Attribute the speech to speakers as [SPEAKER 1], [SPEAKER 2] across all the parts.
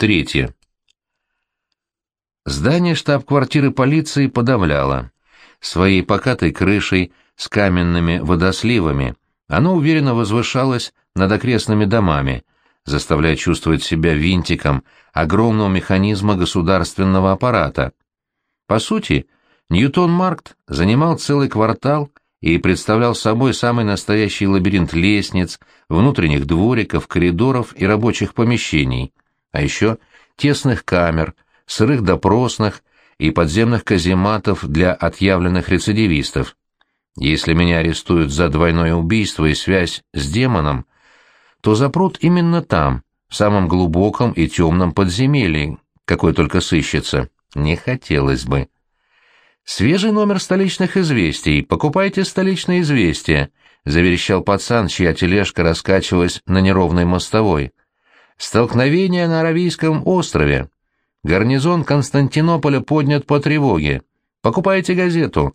[SPEAKER 1] Третье. Здание штаб-квартиры полиции подавляло. Своей покатой крышей с каменными водосливами оно уверенно возвышалось над окрестными домами, заставляя чувствовать себя винтиком огромного механизма государственного аппарата. По сути, Ньютон-Маркт занимал целый квартал и представлял собой самый настоящий лабиринт лестниц, внутренних двориков, коридоров и рабочих помещений, а еще тесных камер, сырых допросных и подземных казематов для отъявленных рецидивистов. Если меня арестуют за двойное убийство и связь с демоном, то запрут именно там, в самом глубоком и темном подземелье, какой только сыщется. Не хотелось бы. «Свежий номер столичных известий. Покупайте столичные известия», — заверещал пацан, чья тележка раскачивалась на неровной мостовой. «Столкновение на Аравийском острове. Гарнизон Константинополя поднят по тревоге. Покупайте газету.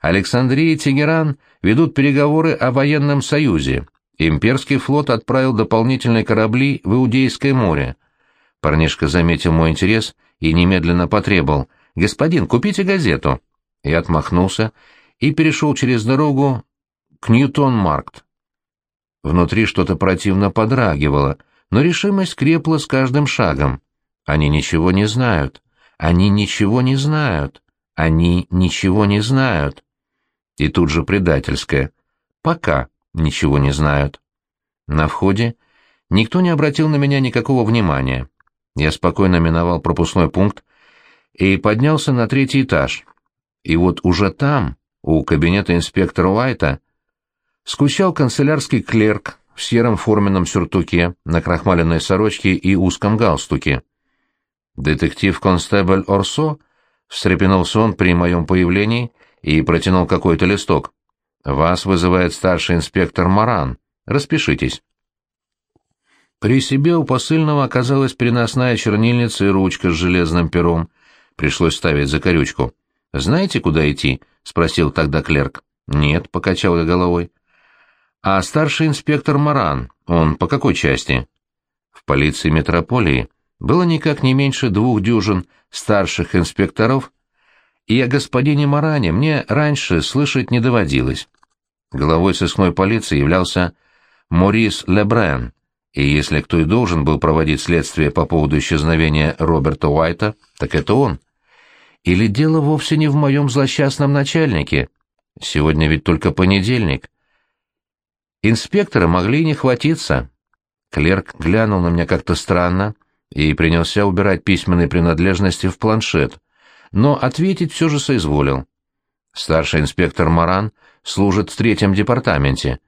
[SPEAKER 1] Александрия и Тегеран ведут переговоры о военном союзе. Имперский флот отправил дополнительные корабли в Иудейское море. Парнишка заметил мой интерес и немедленно потребовал. «Господин, купите газету». Я отмахнулся и перешел через дорогу к Ньютон-Маркт. Внутри что-то противно подрагивало, но решимость крепла с каждым шагом. Они ничего не знают. Они ничего не знают. Они ничего не знают. И тут же предательское. Пока ничего не знают. На входе никто не обратил на меня никакого внимания. Я спокойно миновал пропускной пункт и поднялся на третий этаж. И вот уже там, у кабинета инспектора Уайта, скучал канцелярский клерк в сером форменном сюртуке, на крахмаленной сорочке и узком галстуке. «Детектив-констебль Орсо?» — встрепенулся он при моем появлении и протянул какой-то листок. «Вас вызывает старший инспектор Маран. Распишитесь». При себе у посыльного оказалась переносная чернильница и ручка с железным пером. Пришлось ставить закорючку. «Знаете, куда идти?» — спросил тогда клерк. «Нет», — покачал я головой. «А старший инспектор Маран, он по какой части?» В полиции метрополии было никак не меньше двух дюжин старших инспекторов, и о господине Маране мне раньше слышать не доводилось. Главой сыскной полиции являлся Морис Лебрен, и если кто и должен был проводить следствие по поводу исчезновения Роберта Уайта, так это он. Или дело вовсе не в моем злосчастном начальнике? Сегодня ведь только понедельник. Инспектора могли не хватиться. Клерк глянул на меня как-то странно, и принялся убирать письменные принадлежности в планшет, но ответить все же соизволил. Старший инспектор Маран служит в третьем департаменте.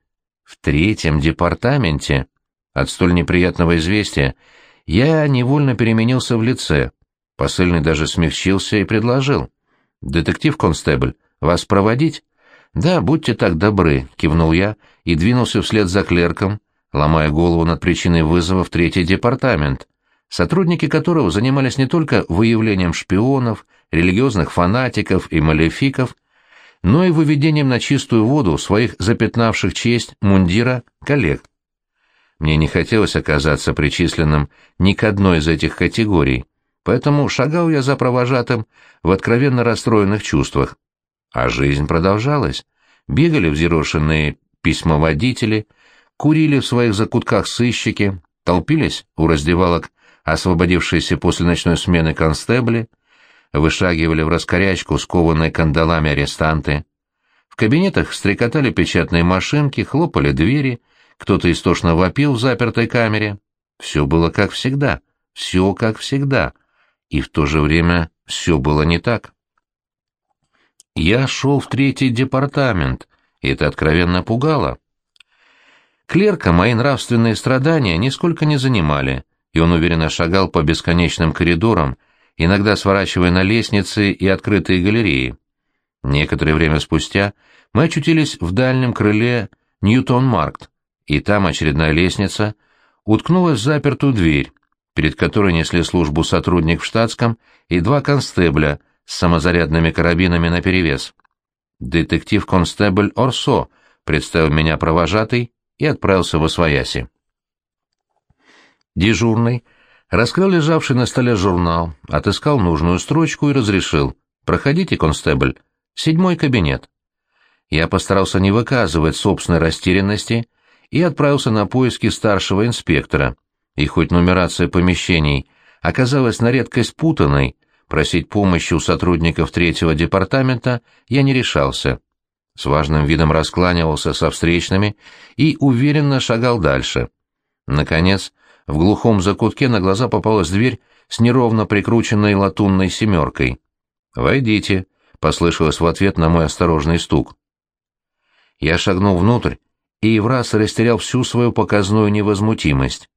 [SPEAKER 1] В третьем департаменте? От столь неприятного известия я невольно переменился в лице. Посыльный даже смягчился и предложил. «Детектив-констебль, вас проводить?» «Да, будьте так добры», — кивнул я и двинулся вслед за клерком, ломая голову над причиной вызова в третий департамент сотрудники которого занимались не только выявлением шпионов, религиозных фанатиков и малефиков, но и выведением на чистую воду своих запятнавших честь мундира коллег. Мне не хотелось оказаться причисленным ни к одной из этих категорий, поэтому шагал я за провожатым в откровенно расстроенных чувствах. А жизнь продолжалась. Бегали взъерошенные письмоводители, курили в своих закутках сыщики, толпились у раздевалок освободившиеся после ночной смены констебли, вышагивали в раскорячку скованные кандалами арестанты. В кабинетах стрекотали печатные машинки, хлопали двери, кто-то истошно вопил в запертой камере. Все было как всегда, все как всегда, и в то же время все было не так. Я шел в третий департамент, и это откровенно пугало. Клерка мои нравственные страдания нисколько не занимали — и он уверенно шагал по бесконечным коридорам, иногда сворачивая на лестницы и открытые галереи. Некоторое время спустя мы очутились в дальнем крыле Ньютон-Маркт, и там очередная лестница уткнулась в запертую дверь, перед которой несли службу сотрудник в штатском и два констебля самозарядными карабинами наперевес. «Детектив-констебль Орсо», — представил меня провожатый и отправился в Освояси. Дежурный Раскрыл лежавший на столе журнал, отыскал нужную строчку и разрешил. «Проходите, констебль. Седьмой кабинет». Я постарался не выказывать собственной растерянности и отправился на поиски старшего инспектора. И хоть нумерация помещений оказалась на редкость путанной, просить помощи у сотрудников третьего департамента я не решался. С важным видом раскланивался со встречными и уверенно шагал дальше. Наконец, в глухом закутке на глаза попалась дверь с неровно прикрученной латунной семеркой. «Войдите», — послышалось в ответ на мой осторожный стук. Я шагнул внутрь и в раз растерял всю свою показную невозмутимость.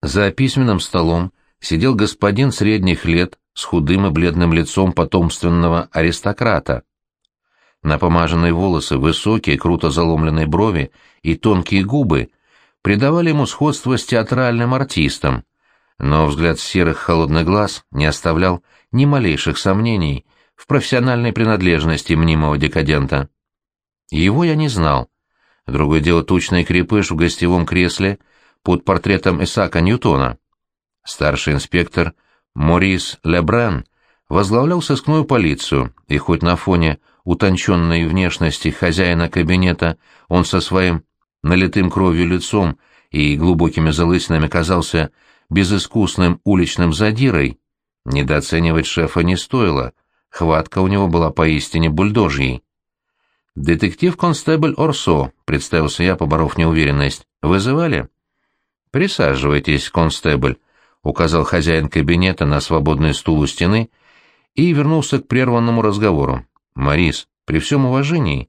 [SPEAKER 1] За письменным столом сидел господин средних лет с худым и бледным лицом потомственного аристократа. Напомаженные волосы, высокие, круто заломленные брови и тонкие губы придавали ему сходство с театральным артистом, но взгляд серых холодных глаз не оставлял ни малейших сомнений в профессиональной принадлежности мнимого декадента. Его я не знал. Другое дело тучный крепыш в гостевом кресле — под портретом Исаака Ньютона. Старший инспектор Морис Лебран возглавлял сыскную полицию, и хоть на фоне утонченной внешности хозяина кабинета он со своим налитым кровью лицом и глубокими залысинами казался безыскусным уличным задирой, недооценивать шефа не стоило, хватка у него была поистине бульдожьей. «Детектив-констебль Орсо», — представился я, поборов неуверенность. «Вызывали?» «Присаживайтесь, констебль», — указал хозяин кабинета на свободный стул у стены и вернулся к прерванному разговору. «Морис, при всем уважении,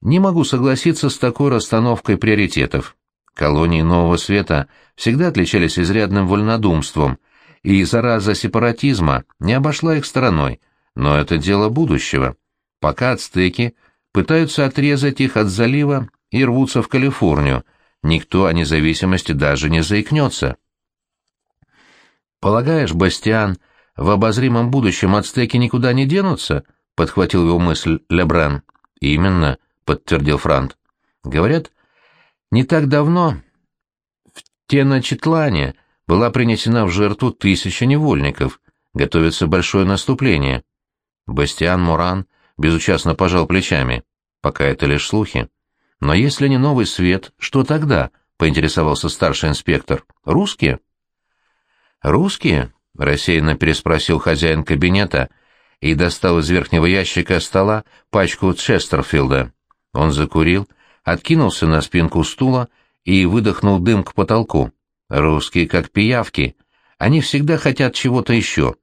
[SPEAKER 1] не могу согласиться с такой расстановкой приоритетов. Колонии Нового Света всегда отличались изрядным вольнодумством, и зараза сепаратизма не обошла их стороной, но это дело будущего. Пока ацтеки пытаются отрезать их от залива и рвутся в Калифорнию — никто о независимости даже не заикнется. «Полагаешь, Бастиан, в обозримом будущем ацтеки никуда не денутся?» — подхватил его мысль Лебран. «Именно», — подтвердил Франт. «Говорят, не так давно в Теночетлане была принесена в жертву тысяча невольников. Готовится большое наступление». Бастиан Муран безучастно пожал плечами. «Пока это лишь слухи». Но если не новый свет, что тогда? поинтересовался старший инспектор. Русские? Русские? рассеянно переспросил хозяин кабинета и достал из верхнего ящика стола пачку Честерфилда. Он закурил, откинулся на спинку стула и выдохнул дым к потолку. Русские как пиявки. Они всегда хотят чего-то еще.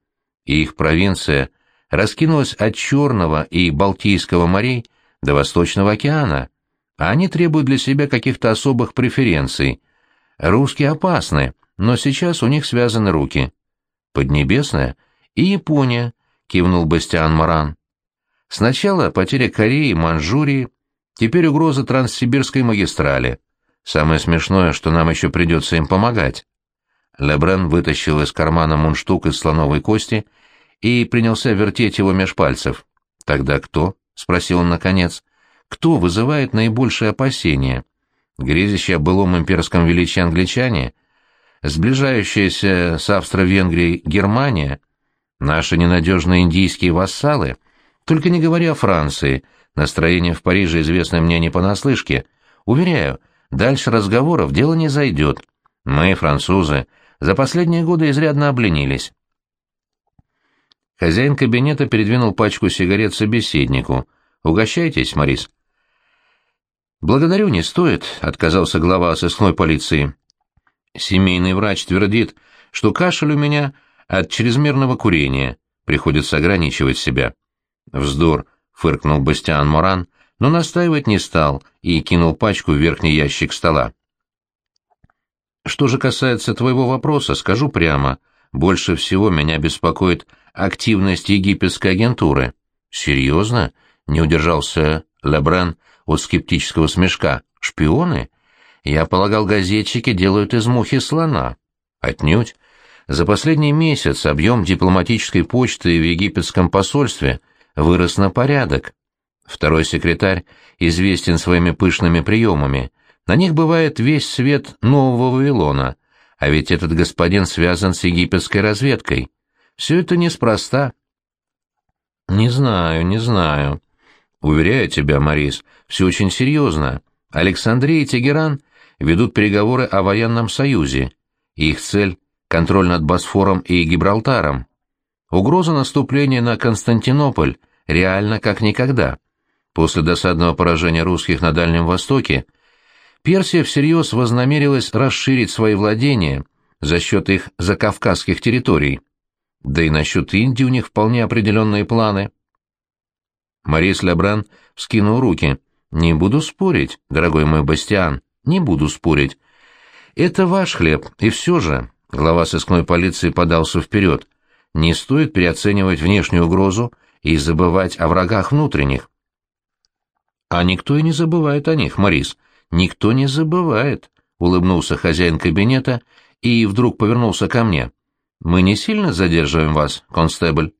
[SPEAKER 1] И их провинция раскинулась от Черного и Балтийского морей до Восточного океана а они требуют для себя каких-то особых преференций. Русские опасны, но сейчас у них связаны руки. Поднебесная и Япония, кивнул Бастиан Маран. Сначала потеря Кореи Манчжурии, теперь угроза Транссибирской магистрали. Самое смешное, что нам еще придется им помогать. Лебрен вытащил из кармана мундштук из слоновой кости и принялся вертеть его меж пальцев. «Тогда кто?» — спросил он наконец кто вызывает наибольшее опасение? Грезящие о былом имперском величии англичане? Сближающаяся с Австро-Венгрией Германия? Наши ненадежные индийские вассалы? Только не говоря о Франции, настроение в Париже известно мне не понаслышке. Уверяю, дальше разговоров дело не зайдет. Мы, французы, за последние годы изрядно обленились. Хозяин кабинета передвинул пачку сигарет собеседнику. «Угощайтесь, Морис». «Благодарю, не стоит», — отказался глава сыскной полиции. «Семейный врач твердит, что кашель у меня от чрезмерного курения, приходится ограничивать себя». «Вздор», — фыркнул Бастиан Моран, но настаивать не стал и кинул пачку в верхний ящик стола. «Что же касается твоего вопроса, скажу прямо, больше всего меня беспокоит активность египетской агентуры». «Серьезно?» — не удержался Лебран, — от скептического смешка. «Шпионы? Я полагал, газетчики делают из мухи слона». Отнюдь. За последний месяц объем дипломатической почты в египетском посольстве вырос на порядок. Второй секретарь известен своими пышными приемами. На них бывает весь свет нового Вавилона. А ведь этот господин связан с египетской разведкой. Все это неспроста. Не знаю, не знаю. Уверяю тебя, Морис, все очень серьезно. Александрия и Тегеран ведут переговоры о военном союзе. Их цель — контроль над Босфором и Гибралтаром. Угроза наступления на Константинополь реально как никогда. После досадного поражения русских на Дальнем Востоке Персия всерьез вознамерилась расширить свои владения за счет их закавказских территорий. Да и насчет Индии у них вполне определенные планы. Марис Лебран вскинул руки. «Не буду спорить, дорогой мой Бастиан, не буду спорить. Это ваш хлеб, и все же...» Глава сыскной полиции подался вперед. «Не стоит переоценивать внешнюю угрозу и забывать о врагах внутренних. А никто и не забывает о них, Морис. Никто не забывает, улыбнулся хозяин кабинета и вдруг повернулся ко мне. Мы не сильно задерживаем вас, констебль?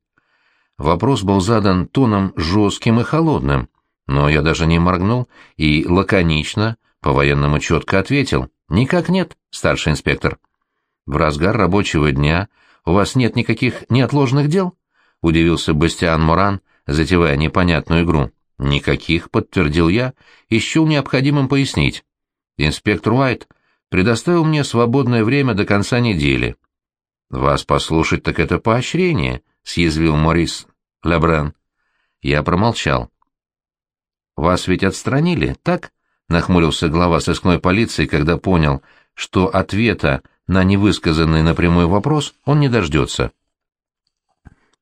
[SPEAKER 1] Вопрос был задан тоном жестким и холодным, но я даже не моргнул и лаконично, по-военному четко ответил. «Никак нет, старший инспектор». «В разгар рабочего дня у вас нет никаких неотложных дел?» — удивился Бастиан Моран, затевая непонятную игру. «Никаких», — подтвердил я, и счел необходимым пояснить. «Инспектор Уайт предоставил мне свободное время до конца недели». «Вас послушать, так это поощрение», — съязвил Морис Лебрен. Я промолчал. «Вас ведь отстранили, так?» — нахмурился глава сыскной полиции, когда понял, что ответа на невысказанный напрямую вопрос он не дождется.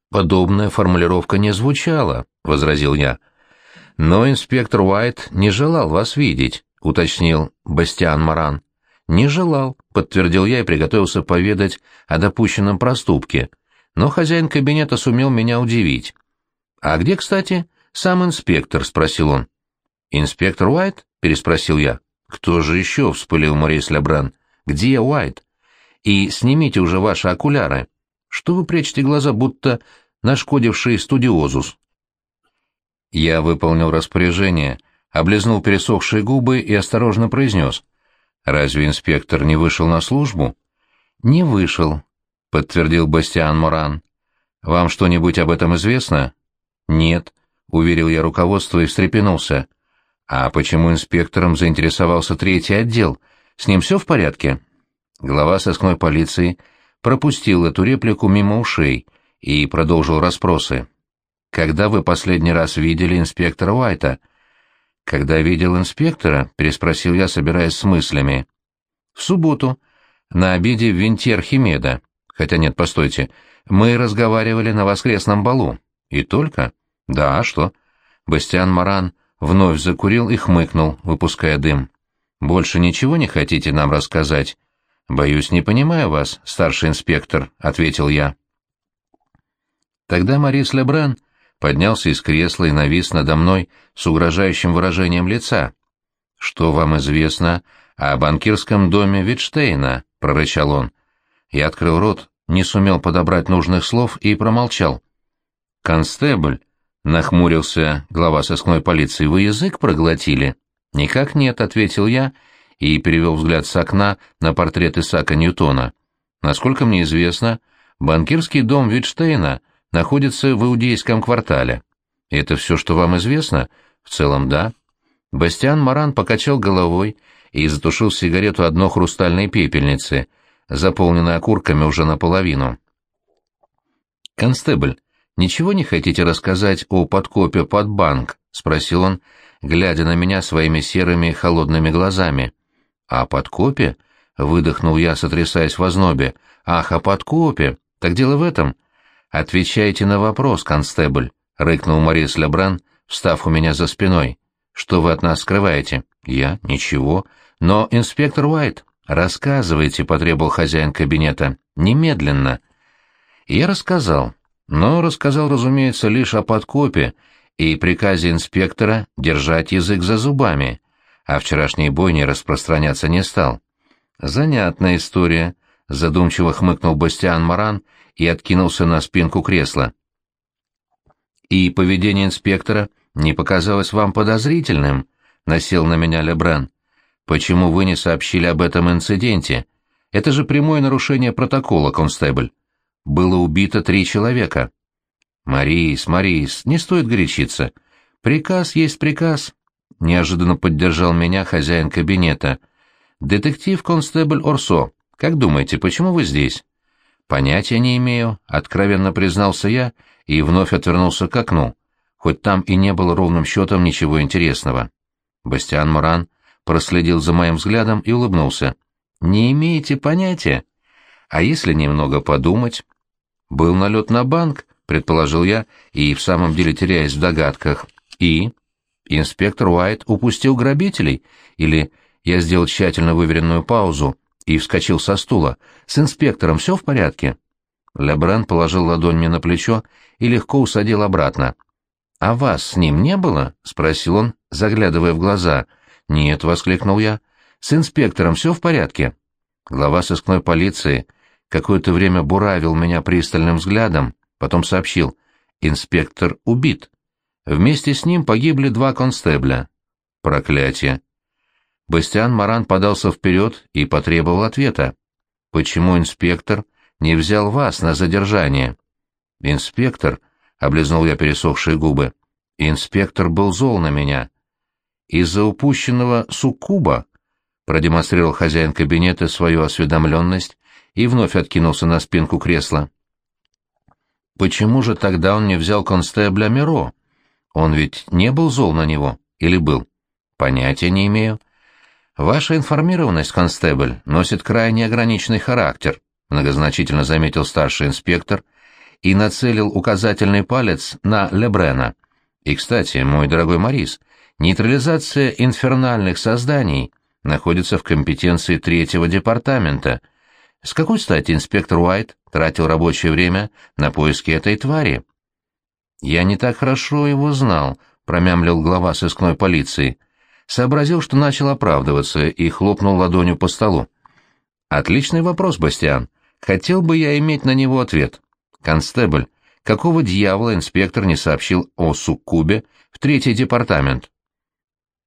[SPEAKER 1] «Подобная формулировка не звучала», — возразил я. «Но инспектор Уайт не желал вас видеть», — уточнил Бастиан Маран. «Не желал», — подтвердил я и приготовился поведать о допущенном проступке. Но хозяин кабинета сумел меня удивить. «А где, кстати, сам инспектор?» — спросил он. «Инспектор Уайт?» — переспросил я. «Кто же еще?» — вспылил Морис Лебран. «Где Уайт?» «И снимите уже ваши окуляры. Что вы прячете глаза, будто нашкодивший студиозус?» Я выполнил распоряжение, облизнул пересохшие губы и осторожно произнес. «Разве инспектор не вышел на службу?» «Не вышел», — подтвердил Бастиан Моран. «Вам что-нибудь об этом известно?» «Нет», — уверил я руководство и встрепенулся. «А почему инспектором заинтересовался третий отдел? С ним все в порядке?» Глава сыскной полиции пропустил эту реплику мимо ушей и продолжил расспросы. «Когда вы последний раз видели инспектора Уайта?» «Когда видел инспектора?» — переспросил я, собираясь с мыслями. «В субботу. На обеде в винте Архимеда. Хотя нет, постойте. Мы разговаривали на воскресном балу. И только?» «Да, а что?» Бастиан Маран вновь закурил и хмыкнул, выпуская дым. «Больше ничего не хотите нам рассказать?» «Боюсь, не понимаю вас, старший инспектор», — ответил я. Тогда Марис Лебран поднялся из кресла и навис надо мной с угрожающим выражением лица. «Что вам известно о банкирском доме Витштейна?» — прорычал он. Я открыл рот, не сумел подобрать нужных слов и промолчал. «Констебль», — нахмурился глава сыскной полиции, — «вы язык проглотили?» «Никак нет», — ответил я и перевел взгляд с окна на портрет Исаака Ньютона. «Насколько мне известно, банкирский дом Витштейна находится в Иудейском квартале. Это все, что вам известно? В целом, да. Бастиан Маран покачал головой и затушил сигарету одной хрустальной пепельницы, заполненной окурками уже наполовину. «Констебль, ничего не хотите рассказать о подкопе под банк?» — спросил он, глядя на меня своими серыми холодными глазами. «О подкопе?» — выдохнул я, сотрясаясь в ознобе. «Ах, о подкопе! Так дело в этом. «Отвечайте на вопрос, констебль», — рыкнул Морис Лебран, встав у меня за спиной. «Что вы от нас скрываете?» «Я? Ничего. Но, инспектор Уайт, рассказывайте», — потребовал хозяин кабинета. «Немедленно». Я рассказал, но рассказал, разумеется, лишь о подкопе и приказе инспектора держать язык за зубами, а вчерашней бойне распространяться не стал. «Занятная история», — задумчиво хмыкнул Бастиан Маран и откинулся на спинку кресла. «И поведение инспектора не показалось вам подозрительным?» — насел на меня Лебран. «Почему вы не сообщили об этом инциденте? Это же прямое нарушение протокола, констебль. Было убито три человека. Марис, Марис, не стоит горячиться. Приказ есть приказ. Неожиданно поддержал меня хозяин кабинета. Детектив-констебль Орсо, как думаете, почему вы здесь? Понятия не имею, откровенно признался я и вновь отвернулся к окну, хоть там и не было ровным счетом ничего интересного. Бастиан Моран проследил за моим взглядом и улыбнулся. «Не имеете понятия? А если немного подумать?» «Был налет на банк», — предположил я, и в самом деле теряясь в догадках. «И?» «Инспектор Уайт упустил грабителей?» Или я сделал тщательно выверенную паузу и вскочил со стула. «С инспектором все в порядке?» Лебран положил ладонь мне на плечо и легко усадил обратно. «А вас с ним не было?» — спросил он, заглядывая в глаза. «Нет», — воскликнул я. «С инспектором все в порядке?» Глава сыскной полиции какое-то время буравил меня пристальным взглядом, потом сообщил. «Инспектор убит. Вместе с ним погибли два констебля». «Проклятие!» Бастиан Маран подался вперед и потребовал ответа. «Почему инспектор не взял вас на задержание?» «Инспектор», — облизнул я пересохшие губы, — «инспектор был зол на меня». «Из-за упущенного суккуба», — продемонстрировал хозяин кабинета свою осведомленность и вновь откинулся на спинку кресла. «Почему же тогда он не взял констебля Миро? Он ведь не был зол на него, или был?» «Понятия не имею». «Ваша информированность, констебль, носит крайне ограниченный характер», многозначительно заметил старший инспектор и нацелил указательный палец на Лебрена. «И, кстати, мой дорогой Морис, нейтрализация инфернальных созданий находится в компетенции третьего департамента. С какой стати инспектор Уайт тратил рабочее время на поиски этой твари?» «Я не так хорошо его знал», — промямлил глава сыскной полиции — сообразил, что начал оправдываться, и хлопнул ладонью по столу. «Отличный вопрос, Бастиан. Хотел бы я иметь на него ответ. Констебль, какого дьявола инспектор не сообщил о суккубе в третий департамент?»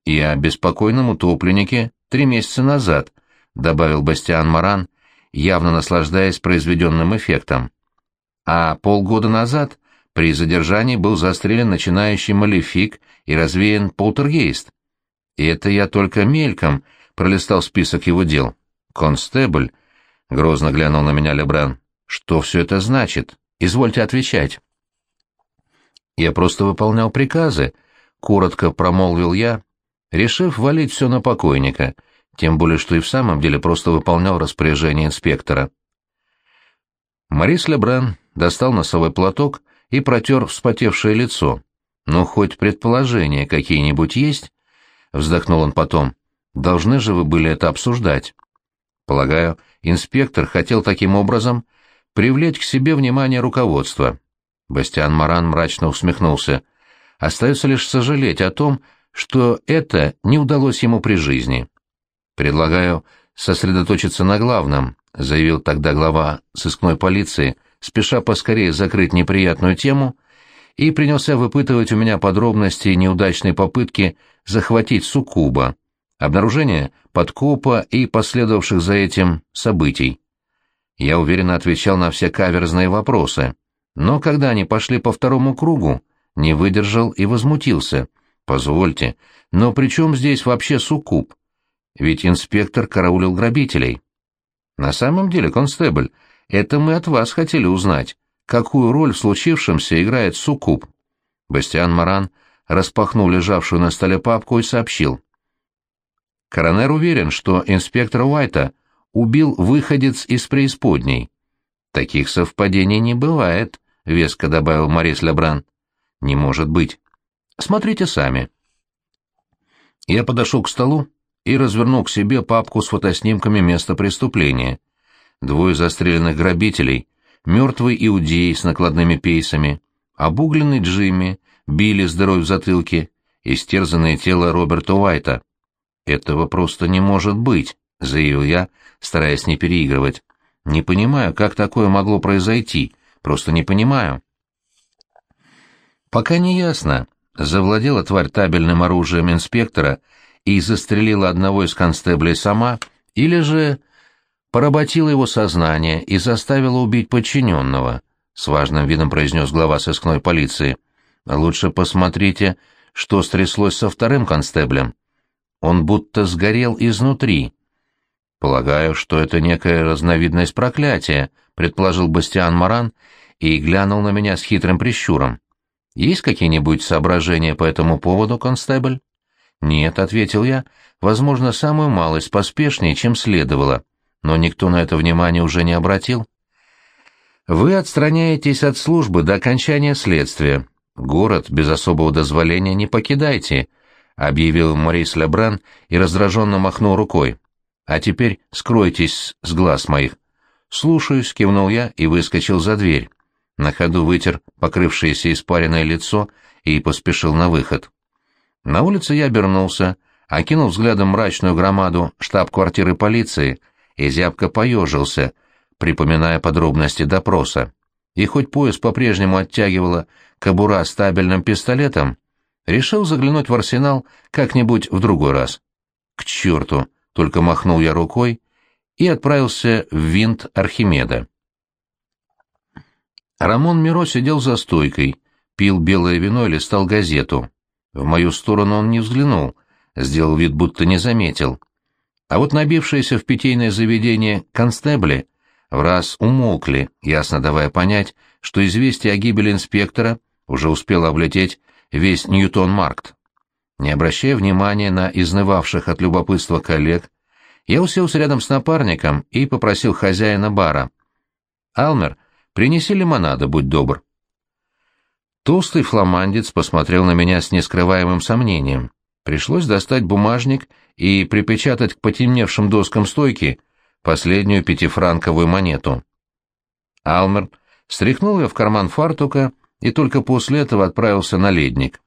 [SPEAKER 1] «И о беспокойном утопленнике три месяца назад», — добавил Бастиан Маран, явно наслаждаясь произведенным эффектом. «А полгода назад при задержании был застрелен начинающий малефик и развеян полтергейст. И это я только мельком пролистал список его дел. «Констебль», — грозно глянул на меня Лебран, — «что все это значит? Извольте отвечать». «Я просто выполнял приказы», — коротко промолвил я, решив валить все на покойника, тем более что и в самом деле просто выполнял распоряжение инспектора. Марис Лебран достал носовой платок и протер вспотевшее лицо. «Ну, хоть предположения какие-нибудь есть?» вздохнул он потом. Должны же вы были это обсуждать. Полагаю, инспектор хотел таким образом привлечь к себе внимание руководства. Бастиан Маран мрачно усмехнулся. Остается лишь сожалеть о том, что это не удалось ему при жизни. Предлагаю сосредоточиться на главном, заявил тогда глава сыскной полиции, спеша поскорее закрыть неприятную тему, и принялся выпытывать у меня подробности неудачной попытки захватить Сукуба, обнаружение подкопа и последовавших за этим событий. Я уверенно отвечал на все каверзные вопросы, но когда они пошли по второму кругу, не выдержал и возмутился. «Позвольте, но при чем здесь вообще Сукуб? Ведь инспектор караулил грабителей». «На самом деле, констебль, это мы от вас хотели узнать, какую роль в случившемся играет Сукуб». Бастиан Маран распахнул лежавшую на столе папку и сообщил. Коронер уверен, что инспектора Уайта убил выходец из преисподней. Таких совпадений не бывает, веско добавил Морис Лебран. Не может быть. Смотрите сами. Я подошел к столу и развернул к себе папку с фотоснимками места преступления. Двое застреленных грабителей, мертвый иудей с накладными пейсами, обугленный Джимми, Билли с дырой в затылке, истерзанное тело Роберта Уайта. «Этого просто не может быть», — заявил я, стараясь не переигрывать. «Не понимаю, как такое могло произойти, просто не понимаю». Пока не ясно, завладела тварь табельным оружием инспектора и застрелила одного из констеблей сама, или же поработила его сознание и заставила убить подчиненного, — с важным видом произнес глава сыскной полиции. Лучше посмотрите, что стряслось со вторым констеблем. Он будто сгорел изнутри. Полагаю, что это некая разновидность проклятия, предположил Бастиан Маран и глянул на меня с хитрым прищуром. Есть какие-нибудь соображения по этому поводу, констебль? Нет, ответил я, возможно, самую малость поспешнее, чем следовало, но никто на это внимание уже не обратил. Вы отстраняетесь от службы до окончания следствия, «Город без особого дозволения не покидайте», — объявил Морис Лебран и раздраженно махнул рукой. «А теперь скройтесь с глаз моих». «Слушаюсь», — кивнул я и выскочил за дверь. На ходу вытер покрывшееся испаренное лицо и поспешил на выход. На улице я обернулся, окинул взглядом мрачную громаду штаб-квартиры полиции и зябко поежился, припоминая подробности допроса. И хоть пояс по-прежнему оттягивало кобура с табельным пистолетом, решил заглянуть в арсенал как-нибудь в другой раз. К черту! Только махнул я рукой и отправился в винт Архимеда. Рамон Миро сидел за стойкой, пил белое вино и листал газету. В мою сторону он не взглянул, сделал вид, будто не заметил. А вот набившиеся в питейное заведение констебли в раз умолкли, ясно давая понять, что известие о гибели инспектора уже успел облететь весь Ньютон-Маркт. Не обращая внимания на изнывавших от любопытства коллег, я уселся рядом с напарником и попросил хозяина бара. «Алмер, принеси лимонада, будь добр». Толстый фламандец посмотрел на меня с нескрываемым сомнением. Пришлось достать бумажник и припечатать к потемневшим доскам стойки последнюю пятифранковую монету. Алмер стряхнул ее в карман фартука и только после этого отправился на ледник.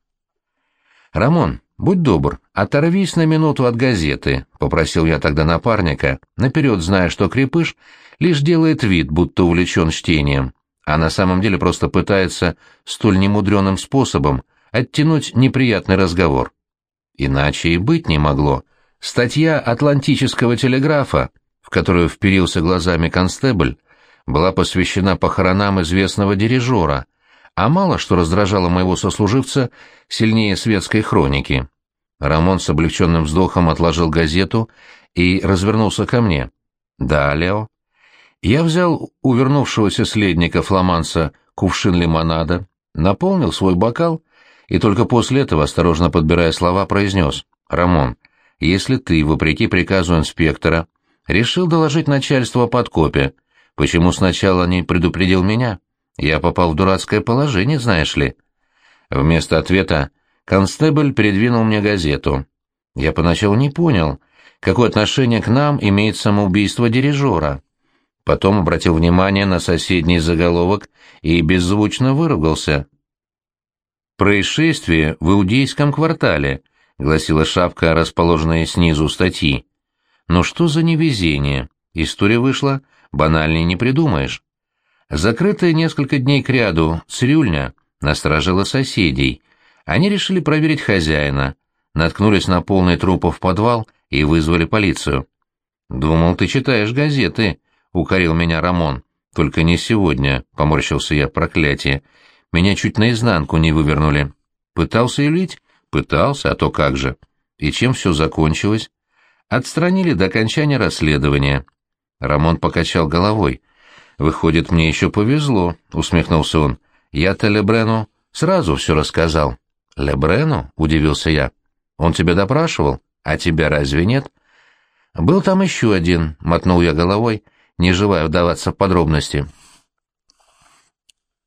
[SPEAKER 1] «Рамон, будь добр, оторвись на минуту от газеты», — попросил я тогда напарника, наперед зная, что крепыш лишь делает вид, будто увлечен чтением, а на самом деле просто пытается столь немудреным способом оттянуть неприятный разговор. Иначе и быть не могло. Статья «Атлантического телеграфа», в которую вперился глазами констебль, была посвящена похоронам известного дирижера — а мало что раздражало моего сослуживца сильнее светской хроники. Рамон с облегченным вздохом отложил газету и развернулся ко мне. «Да, Лео». Я взял у вернувшегося следника фламанца кувшин лимонада, наполнил свой бокал и только после этого, осторожно подбирая слова, произнес. «Рамон, если ты, вопреки приказу инспектора, решил доложить начальству о подкопе, почему сначала не предупредил меня?» Я попал в дурацкое положение, знаешь ли. Вместо ответа констебль передвинул мне газету. Я поначалу не понял, какое отношение к нам имеет самоубийство дирижера. Потом обратил внимание на соседний заголовок и беззвучно выругался. «Происшествие в Иудейском квартале», — гласила шапка, расположенная снизу статьи. «Но что за невезение? История вышла, банальней не придумаешь». Закрытая несколько дней кряду цирюльня насторожила соседей. Они решили проверить хозяина, наткнулись на полный трупов подвал и вызвали полицию. «Думал, ты читаешь газеты», — укорил меня Рамон. «Только не сегодня», — поморщился я, проклятие. «Меня чуть наизнанку не вывернули». «Пытался юлить?» «Пытался, а то как же». «И чем все закончилось?» «Отстранили до окончания расследования». Рамон покачал головой. «Выходит, мне еще повезло», — усмехнулся он. «Я-то Лебрену сразу все рассказал». «Лебрену?» — удивился я. «Он тебя допрашивал? А тебя разве нет?» «Был там еще один», — мотнул я головой, не желая вдаваться в подробности.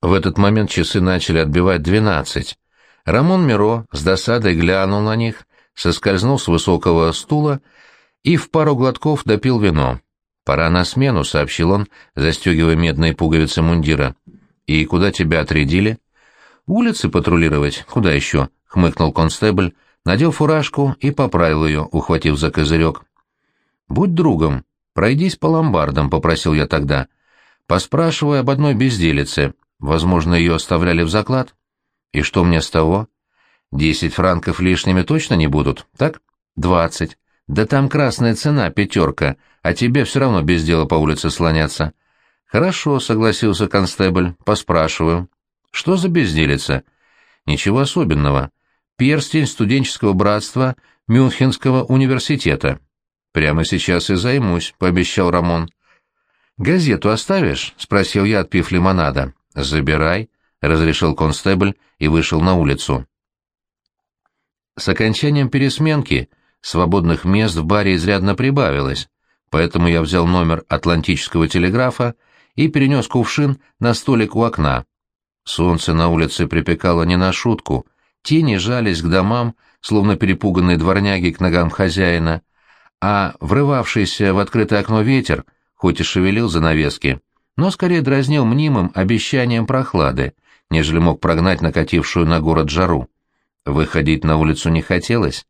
[SPEAKER 1] В этот момент часы начали отбивать двенадцать. Рамон Миро с досадой глянул на них, соскользнул с высокого стула и в пару глотков допил вино. «Пора на смену», — сообщил он, застегивая медные пуговицы мундира. «И куда тебя отрядили?» «Улицы патрулировать. Куда еще?» — хмыкнул констебль, надел фуражку и поправил ее, ухватив за козырек. «Будь другом, пройдись по ломбардам», — попросил я тогда. Поспрашивая об одной безделице. Возможно, ее оставляли в заклад. «И что мне с того?» «Десять франков лишними точно не будут, так?» «Двадцать. Да там красная цена, пятерка, а тебе все равно без дела по улице слоняться. Хорошо, согласился констебль, поспрашиваю. Что за безделица? Ничего особенного. Перстень студенческого братства Мюнхенского университета. Прямо сейчас и займусь, пообещал Рамон. Газету оставишь? спросил я, отпив лимонада. Забирай, разрешил констебль и вышел на улицу. С окончанием пересменки свободных мест в баре изрядно прибавилось, поэтому я взял номер Атлантического телеграфа и перенес кувшин на столик у окна. Солнце на улице припекало не на шутку, тени жались к домам, словно перепуганные дворняги к ногам хозяина, а врывавшийся в открытое окно ветер, хоть и шевелил занавески, но скорее дразнил мнимым обещанием прохлады, нежели мог прогнать накатившую на город жару. Выходить на улицу не хотелось.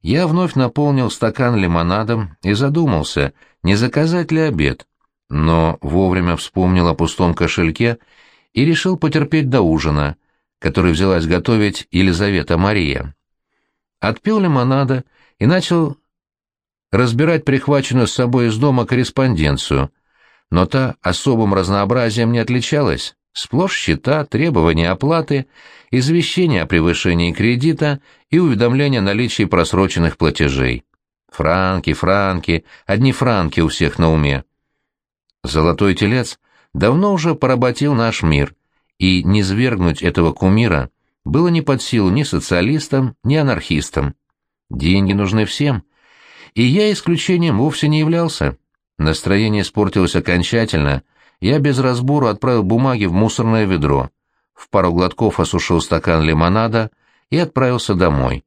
[SPEAKER 1] Я вновь наполнил стакан лимонадом и задумался, не заказать ли обед, но вовремя вспомнил о пустом кошельке и решил потерпеть до ужина, который взялась готовить Елизавета Мария. Отпил лимонада и начал разбирать прихваченную с собой из дома корреспонденцию, но та особым разнообразием не отличалась. Сплошь счета, требования оплаты, извещения о превышении кредита и уведомления о наличии просроченных платежей. Франки, франки, одни франки у всех на уме. Золотой телец давно уже поработил наш мир, и низвергнуть этого кумира было не под силу ни социалистам, ни анархистам. Деньги нужны всем. И я исключением вовсе не являлся. Настроение испортилось окончательно — я без разбору отправил бумаги в мусорное ведро, в пару глотков осушил стакан лимонада и отправился домой.